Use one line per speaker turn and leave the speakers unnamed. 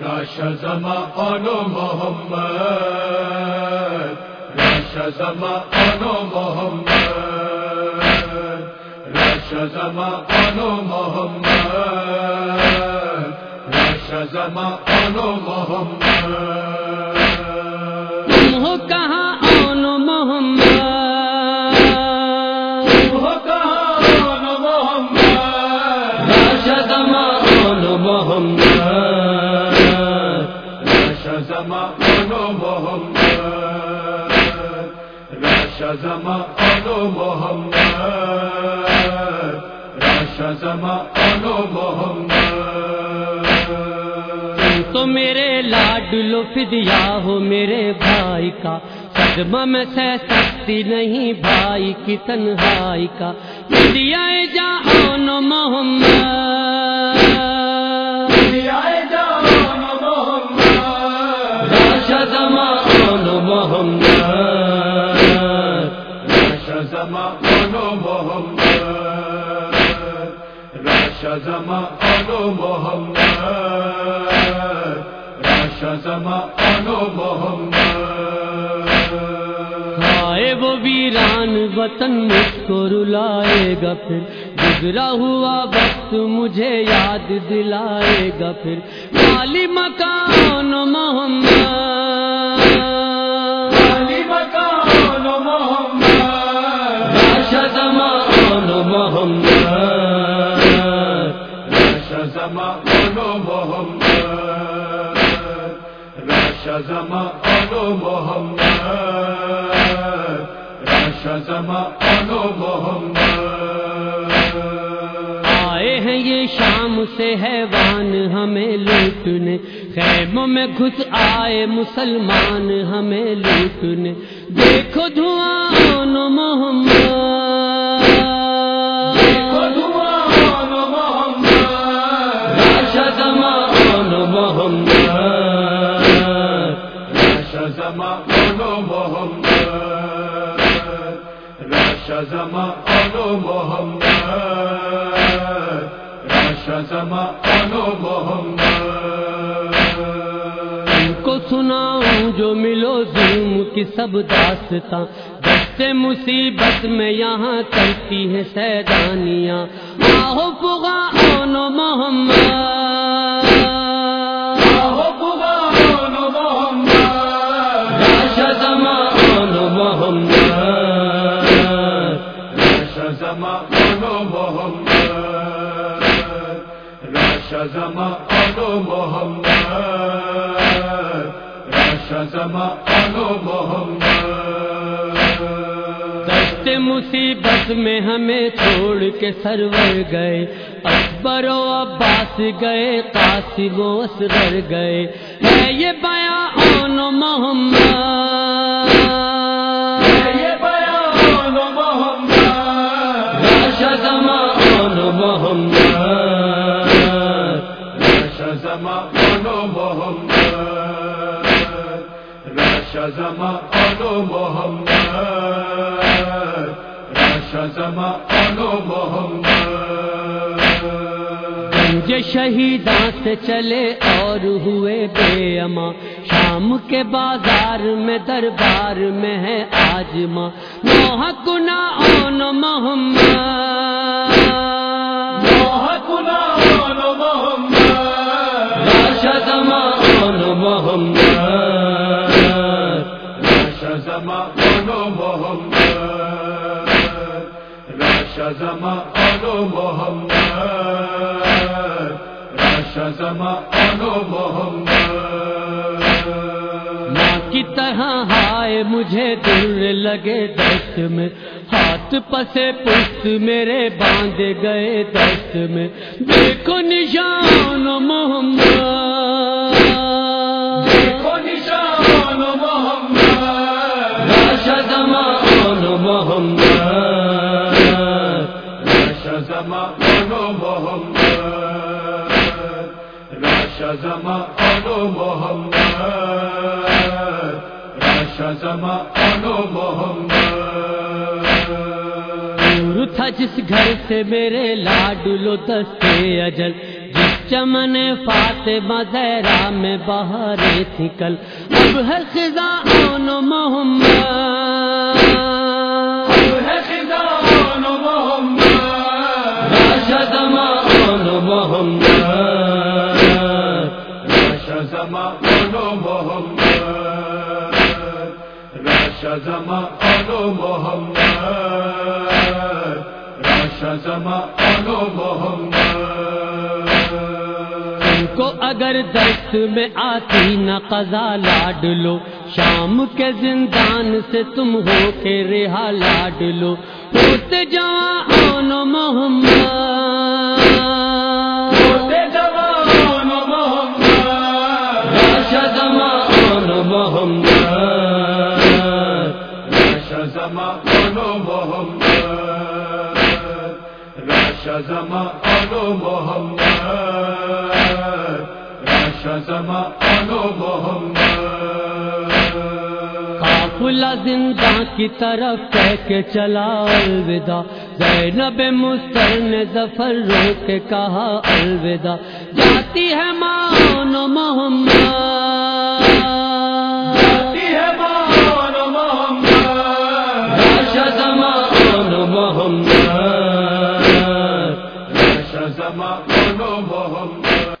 راش زما آنو محمد راش زما آنو محمد راش زما آنو محمد راش زما آنو محمد۔
ہو کہاں آن محمد؟
ہو کہاں آنو محمد؟
آن محمد۔
محمد. راش زما آنو محمد. راش زما آنو محمد.
تو میرے لاڈلو فدیا ہو میرے بھائی کا. صدمہ میں سہ سکتی نہیں بھائی کی تنہائی کا. فدیا جا آن محمد. محمد
راش زما آنو محمد راش زما آنو محمد.
آئے وہ ویران وطن مجھ کو رلائے گا پھر گزرا ہوا وقت مجھے یاد دلائے گا پھر مالی مکان محمد۔
علی مکان محمد راش محمد محمد محمد۔
آئے ہیں یہ شام سے حیوان، ہمیں لوٹنے۔ خیموں میں گھس آئے مسلمان، ہمیں لوٹنے۔ دیکھو دھواں محمد
زما آنو محمد راش زما محمد۔
کو سناؤں جو ملو ظلم کی سب داستاں دستے مصیبت میں یہاں کرتی ہے سیدانیاں۔ آہو پگا آن محمد۔
زما آنو محمد راش زما آنو محمد راش زما آنو محمد.
مصیبت میں ہمیں چھوڑ کے سرور گئے، اکبر و عباس گئے، قاسم و اصغر گئے۔ ہے یہ بیاں آن محمد شدما آن محمد.
راش زما آنو محمد. راش زما آنو محمد. راش زما آنو محمد.
شہیداں سے چلے اور ہوئے بے اما۔ شام کے بازار میں دربار میں ہے آج ماں۔ نوح کنا آن محمد۔
زما آنو محمد راش زما آنو محمد
ماں کی طرح ہائے مجھے دل لگے دست میں ہاتھ پسے پشت میرے باندھے گئے دست میں۔ دیکھو نشان محمد۔
نشان محمد۔
شدما آن محمد۔
راش زما آنو محمد۔ راش زما آنو محمد۔ راش زما آنو محمد۔
دور تھا جس گھر سے میرے لاڈلو دستے اجل جس چمن فاطمہ زہرا میں بہاریں تھی کل۔ اب ہے
خزان
زمان محمد۔
محمد۔ راشا زمان محمد۔
کو اگر دست میں آتی نہ قضا لاڈ لو شام کے زندان سے تم ہو کے رہا لاڈ لو۔ ہوتے جوان محمد۔
ہوتے جوان محمد۔
محمد۔
راشا زمان محمد۔ راشا زمان محمد راشا زمان محمد۔
قافلہ زندان کی طرف کہہ کے چلا الوداع۔ زینب مستر نے ظفر رو کے کہا الوداع۔ جاتی ہے مان محمد۔
زمان